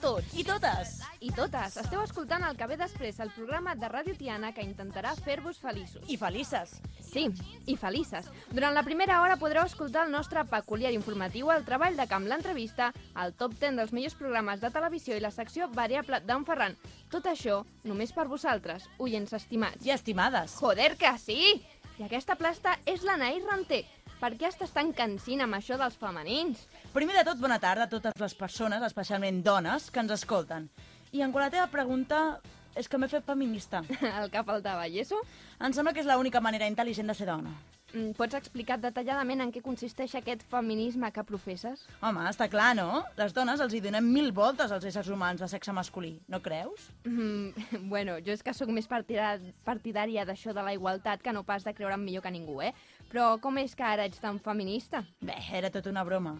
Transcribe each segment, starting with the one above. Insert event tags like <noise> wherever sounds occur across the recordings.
Tots I totes. i totes. Esteu escoltant el que ve després, el programa de Ràdio Tiana que intentarà fer-vos feliços. I felices. Sí, i felices. Durant la primera hora podreu escoltar el nostre peculiar informatiu, el treball de camp, l'entrevista, el top 10 dels millors programes de televisió i la secció variable d'en Ferran. Tot això només per vosaltres, oients estimats. I estimades. Joder, que sí! I aquesta plasta és l'Anaïs Ranter. Per què estàs tan cansina amb això dels femenins? Primer de tot, bona tarda a totes les persones, especialment dones, que ens escolten. I en la teva pregunta, és que m'he fet feminista. <laughs> El que faltava, i això? Em sembla que és l'única manera intel·ligent de ser dona. Mm, Pots explicar detalladament en què consisteix aquest feminisme que professes? Home, està clar, no? Les dones els hi donem mil voltes als éssers humans de sexe masculí, no creus? Mm, <laughs> bueno, jo és que sóc més partidària d'això de la igualtat que no pas de creure'm millor que ningú, eh? Però com és que ara ets tan feminista? Bé, era tot una broma.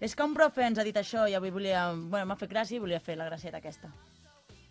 És que un profe ens ha dit això i avui volia... Bueno, m'ha fet gràcia i volia fer la gracieta aquesta.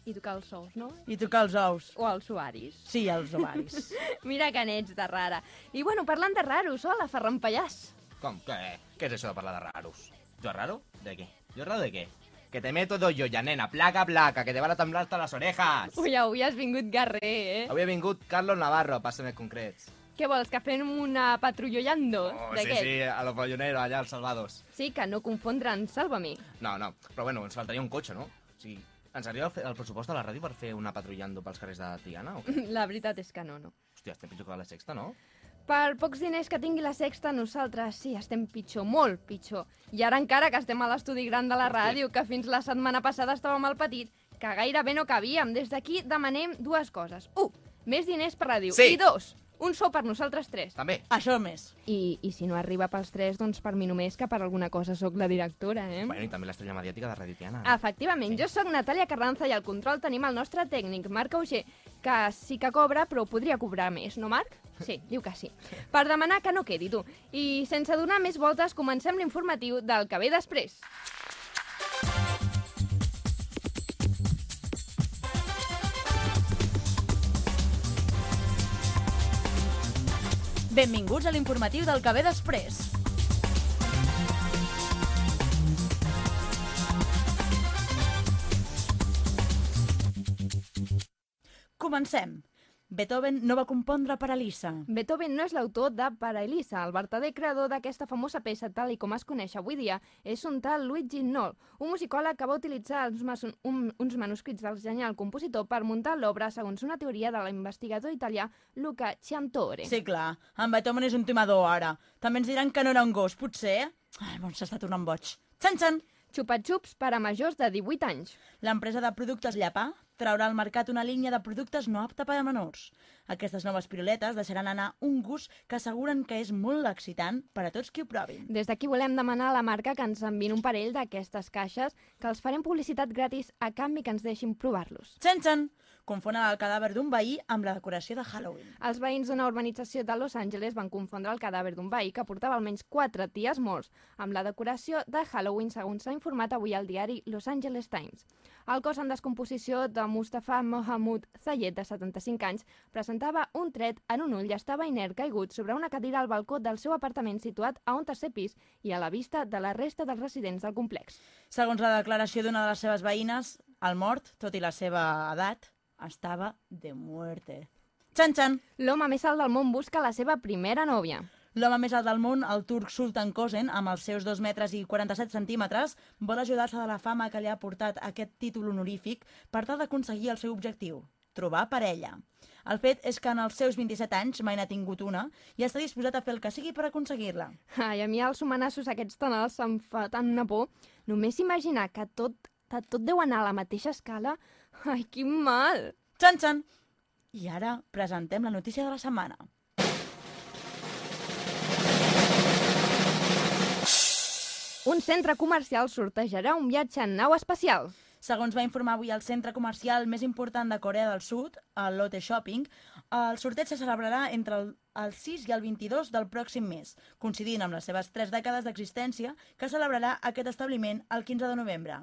I tocar els sous, no? I tocar els ous. O els suaris. Sí, els ovaris. <laughs> Mira que n'ets de rara. I bueno, parlant de raros, hola, Ferran Pallàs. ¿Cómo? ¿Qué? ¿Qué es eso de hablar de raros? ¿Yo raro? ¿De qué? ¿Yo raro de qué? Que te meto yo ya, nena, placa placa, que te van a temblar hasta las orejas. Ui, avui has vingut guerrer, eh? Avui ha vingut Carlos Navarro, per ser més concrets. Què vols, que fem una patrullollando? Oh, sí, sí, a los folloneros, allà als salvados. Sí, que no confondre en Sálvame. No, no, però bueno, ens faltaria un cotxe, no? O sigui, ens arriba el, pressupost de la ràdio per fer una patrullando pels carrers de Tiana o què? <laughs> La veritat és que no, no. Hòstia, estem pitjor que la sexta, no? Per pocs diners que tingui la sexta, nosaltres sí, estem pitjor, molt pitjor. I ara encara que estem a l'estudi gran de la Hosti. ràdio, que fins la setmana passada estàvem al petit, que gairebé no cabíem. Des d'aquí demanem dues coses. Un, més diners per ràdio. Sí. I dos, un sou per nosaltres tres. També. això més. I, I si no arriba pels tres, doncs per mi només, que per alguna cosa sóc la directora, eh? Bueno, i també l'estrella mediàtica de Ràdio Tiana. Efectivament, jo sóc Natàlia Carranza i al control tenim el nostre tècnic, Marc Auger, que sí que cobra, però podria cobrar més, no, Marc? Sí, <laughs> diu que sí. Per demanar que no quedi, tu. I sense donar més voltes, comencem l'informatiu del que ve després. Benvinguts a l'informatiu del que ve després. Comencem. Beethoven no va compondre per a Lisa. Beethoven no és l'autor de Para Elisa. El verdader creador d'aquesta famosa peça, tal i com es coneix avui dia, és un tal Luigi Noll, un musicòleg que va utilitzar uns, mas un, uns manuscrits del genial compositor per muntar l'obra segons una teoria de l'investigador italià Luca Ciantore. Sí, clar. En Beethoven és un timador, ara. També ens diran que no era un gos, potser? Ai, bon, s'està tornant boig. Txan, txan! Xupa-xups per a majors de 18 anys. L'empresa de productes Llapà traurà al mercat una línia de productes no apta per a menors. Aquestes noves piruletes deixaran anar un gust que asseguren que és molt excitant per a tots qui ho provin. Des d'aquí volem demanar a la marca que ens enviïn un parell d'aquestes caixes que els farem publicitat gratis a canvi que ens deixin provar-los. Txan, txan! Confonen el cadàver d'un veí amb la decoració de Halloween. Els veïns d'una urbanització de Los Angeles van confondre el cadàver d'un veí que portava almenys 4 dies morts amb la decoració de Halloween, segons s'ha informat avui al diari Los Angeles Times. El cos en descomposició de Mustafa Mohamed Zayed, de 75 anys, presentava un tret en un ull i estava inert caigut sobre una cadira al balcó del seu apartament situat a un tercer pis i a la vista de la resta dels residents del complex. Segons la declaració d'una de les seves veïnes, el mort, tot i la seva edat, estava de muerte. Txan, txan! L'home més alt del món busca la seva primera nòvia. L'home més alt del món, el turc Sultan Kozen, amb els seus 2 metres i 47 centímetres, vol ajudar-se de la fama que li ha portat aquest títol honorífic per tal d'aconseguir el seu objectiu, trobar parella. El fet és que en els seus 27 anys mai n'ha tingut una i està disposat a fer el que sigui per aconseguir-la. Ai, a mi els homenassos aquests tan alts em fa tant una por. Només imaginar que tot, que tot deu anar a la mateixa escala. Ai, quin mal! Txan, txan! I ara presentem la notícia de la setmana. Un centre comercial sortejarà un viatge en nau espacial. Segons va informar avui el centre comercial més important de Corea del Sud, el Lotte Shopping, el sorteig se celebrarà entre el, el 6 i el 22 del pròxim mes, coincidint amb les seves 3 dècades d'existència, que celebrarà aquest establiment el 15 de novembre.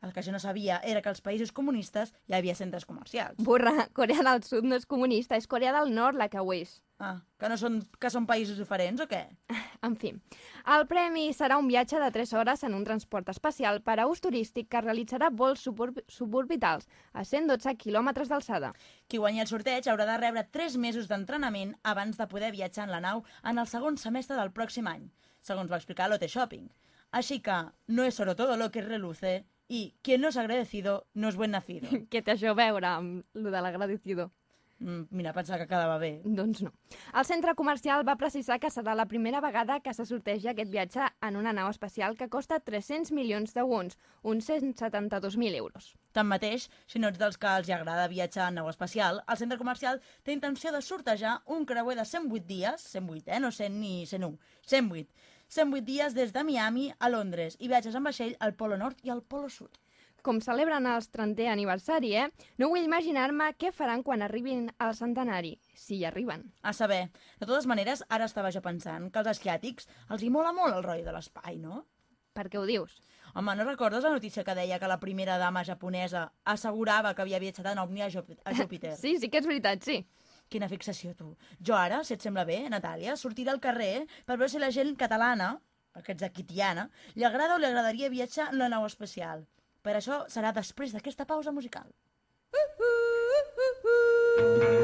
El que jo no sabia era que als països comunistes hi havia centres comercials. Burra, Corea del Sud no és comunista, és Corea del Nord la que ho és. Ah, que no són, que són països diferents o què? <laughs> En fi, el premi serà un viatge de 3 hores en un transport espacial per a ús turístic que realitzarà vols suburb suburbitals a 112 quilòmetres d'alçada. Qui guanyi el sorteig haurà de rebre 3 mesos d'entrenament abans de poder viatjar en la nau en el segon semestre del pròxim any, segons va explicar Lotte Shopping. Així que no és sobre todo lo que reluce i quien no és agradecido no és buen nacido. <laughs> Què té això a veure amb lo de l'agradecido? Mm, mira, pensava que quedava bé. Doncs no. El centre comercial va precisar que serà la primera vegada que se sorteja aquest viatge en una nau espacial que costa 300 milions de wons, uns 172.000 euros. Tanmateix, si no ets dels que els agrada viatjar en nau espacial, el centre comercial té intenció de sortejar un creuer de 108 dies, 108, eh? No 100 ni 101, 108. 108 dies des de Miami a Londres i viatges en vaixell al Polo Nord i al Polo Sud. Com celebren el 30è aniversari, eh? No vull imaginar-me què faran quan arribin al centenari, si hi arriben. A saber, de totes maneres, ara estava jo pensant que als asiàtics els hi mola molt el rotllo de l'espai, no? Per què ho dius? Home, no recordes la notícia que deia que la primera dama japonesa assegurava que havia viatjat en ovni a, a <laughs> Júpiter? Sí, sí que és veritat, sí. Quina fixació, tu. Jo ara, si et sembla bé, Natàlia, sortiré al carrer per veure si la gent catalana, aquests d'aquí Tiana, li agrada o li agradaria viatjar en la nau espacial. Per això serà després d'aquesta pausa musical. Uh, uh, uh, uh.